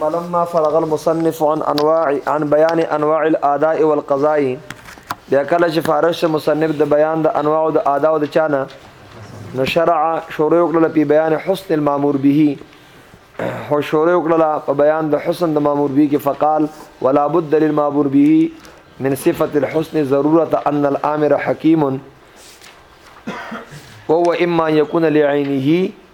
فلما فرغ المصنف عن انواع عن بيان انواع الاداء والقضاء بیا کله چې فارغ شه مصنف د بیان د انواع او د ادا او د چانه نو شرع شروع کړل په بیان حسن المامور به هو شروع کړل په بیان د حسن د مامور به کې فقال ولا بد للمامور به من صفه الحسن ضرورت ان الامر حكيم وهو اما ان يكون لعينه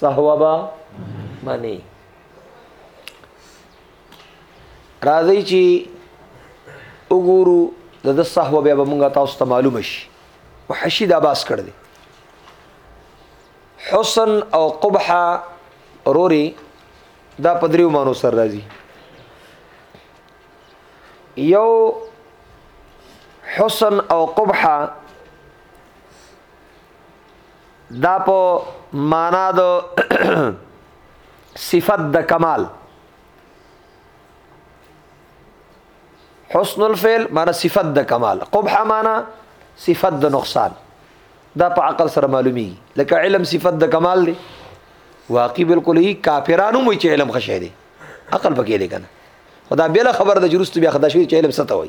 سهوا با منی راځي چې وګورو د د صحوه بیا به مونږه تاسو ته معلوم شي وحشي دا باس کړ دی حسن او قبحه روري دا په دریو مانو سر راځي یو حسن او قبحه دا په معنا د صفت د کمال حسن الفعل معنا صفت د کمال قبح معنا صفت د نقصان دا په عقل سره معلومی لکه علم صفت د کمال دی واقعي بالکل هی کافرانو مو چې علم خشه دی عقل پکې دی کنه خدا بل خبر د جرست بیا خدا شوی چې علم ستوي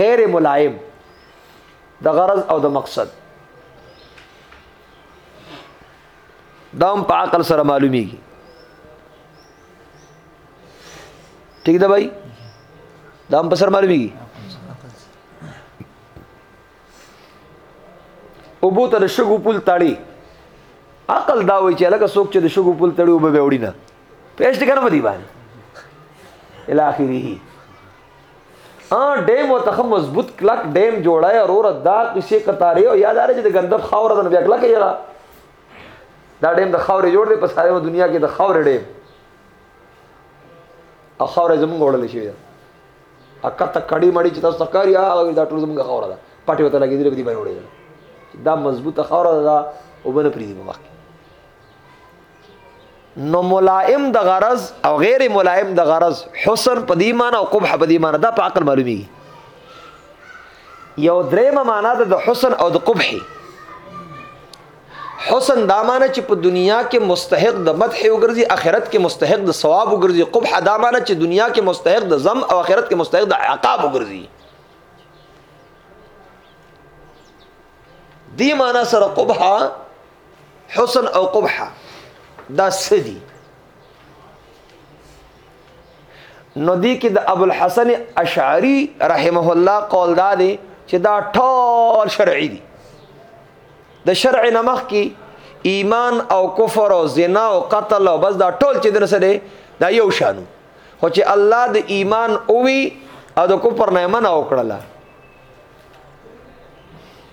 غیر ملائم د غرض او د مقصد دا هم په عقل سره معلومیږي ٹھیک ده بھائی دا هم په سر معلومیږي او بو ته د شګو پول تړي عقل دا وایي چې لکه څوک چې د شګو پول تړي او به وړي نه پیش دې کنه په دی باندې الی اخره ا ډیم وته مضبوط کلک ډیم جوړای او ور دا کسی قطاری او یادار چې د غندب خاور د بیا کلک یلا دا ډیم د خاورې جوړ دی په ساره دنیا کې د خاورې ډیم او خاورې زمونږ وړل شي دا اکه ته کړي مړي چې تاسو تکاری هغه دا ټول زمونږ خاور ده پټي وته لګېدل په دې باندې وړي دا مضبوطه خاور ده او بنه پریدي په وخت نو ملائم د غرض او غیر ملائم د غرض حسن په دی معنی او قبح په دی معنی دا په عقل معلومی یو دریمه معنی د حسن او د قبح حسن دا معنی چې په دنیا کې مستحق د مدح وګرځي آخرت کې مستحق د ثواب وګرځي قبح دا معنی چې دنیا کې مستحق د ذم او آخرت کې مستحق د عقاب وګرځي دی معنی سره قبح حسن او قبحه دا څه دي نو دی کې د ابو الحسن اشعری رحمه الله قول دا دی چې دا ټول شرعي دي د شرع نمخ کې ایمان او کفر او زنا او قتل او بس دا ټول چې در سره دا یو شانو خو چې الله د ایمان اووي او د کفر نه منع وکړله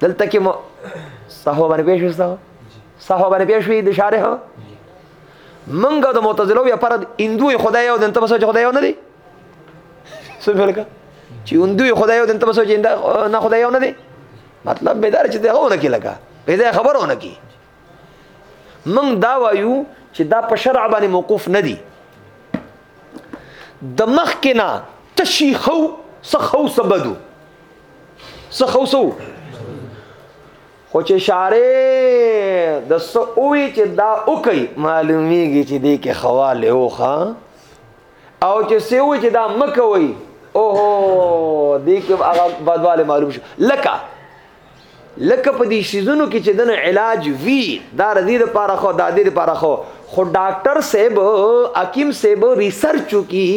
دلته کې مو صحو باندې پېښ شو صحو باندې پېښ وي د شارح منګه د معتزله یا پر هندو خدای او دنت بسوچ خدای نه دی څه فرقه چې هندو خدای او دنت بسوچ نه خدای نه دی مطلب به دا چې دغه ونه کې لګا په دې خبرونه کې من دا وایو چې دا په شرع باندې موقوف نه دی د مخ کې نه تشیخو سخو سبدو څه خو سو خو چې شارې د څه اوی چې دا وکي معلومیږي چې دې کې خواله اوخه او چې څه وی چې دا مکوي اوه دې کې هغه بدواله معلوم شو لکه لکه په دې شیزونو کې چې دنه علاج وی دا ردی د پاره خو دا دې د پاره خو خو ډاکټر صاحب حکیم صاحب ریسرچ کی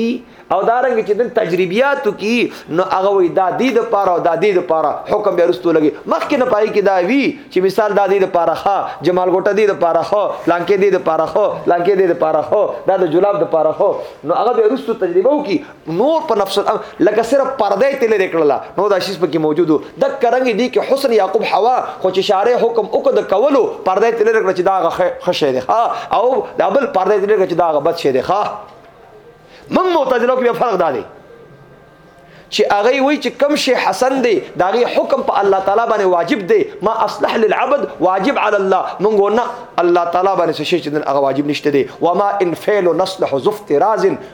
او دا رنګ چې دن تجربیاتو کی نو هغه وی دا دې د پاره او دا دې د پاره حکم بیا رستو لګي مخکې نه پای کې دا وی چې مثال دا دې د پاره ښه جمال ګټه دې د پاره خو لانکې دې د پاره خو لانکې دې د پاره خو دا د جلاب د پاره خو نو هغه بیا رستو تجربه وکي نور په نفس الامر لکه صرف پرده تل لري کړل نو دا شیز پکې موجودو د کرنګ دي کې حسن یعقوب حوا خو چې شارع حکم وکړ د کولو پرده تل لري کړل چې دا غخه خشه دي ها او دا بل پرده تل لري چې دا غبط شه دي ها من معتزله کې فرق دادي چې هغه وی چې کم شي حسن دی دا غي حکم په الله تعالی باندې واجب دی ما اصلح للعبد واجب علی الله مونږ نه الله تعالی باندې شي چې هغه واجب نشته دی وما ان فعل نصلح زفت رازن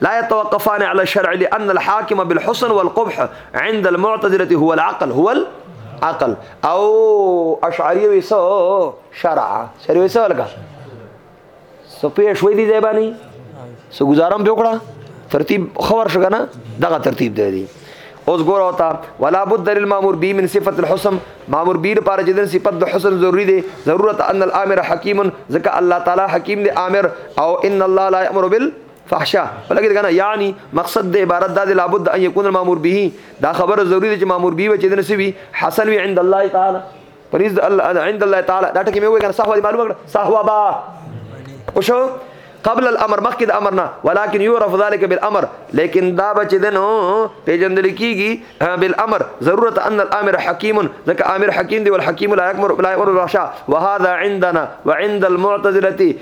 لا يتوقفان على الشرع لأن الحاكم بالحسن والقبح عند المعتزلة هو العقل هو العقل او اشعري ويسو شرع شرع ويسو لگا سو پیش وې دي زبانی سو گزارم په وکړه ترتیب خبر شګه نه دغه ترتیب دی دی اوس ګور اوتا ولا بد للمامور به من صفه الحسن مامور به لپاره چې د صفت د حسن ضروری دی ضرورت ان الامر حکیم ځکه الله تعالی حکیم دی امر او ان الله لا یامر بال فحشا ولګید کنه یعنی مقصد د عبارت دا دی لابد ان یکون المامور به دا خبره ضروری ده چې مامور به چې دنه سوي حسن وی عند الله تعالی پریز الله عند الله تعالی دا ټکی مې وای کنه صحوا معلومه کړه صحوا با او شو قبل الامر مخکې د امر نه ولکن يعرف ذلك بالامر لیکن دا بچ دنو پیجندل کیږي بالامر ضرورت ان الامر حکیم ځکه امر حکیم دی والحکیم لا یکمر لا یکمر بالرشا وهذا عندنا وعند المعتزله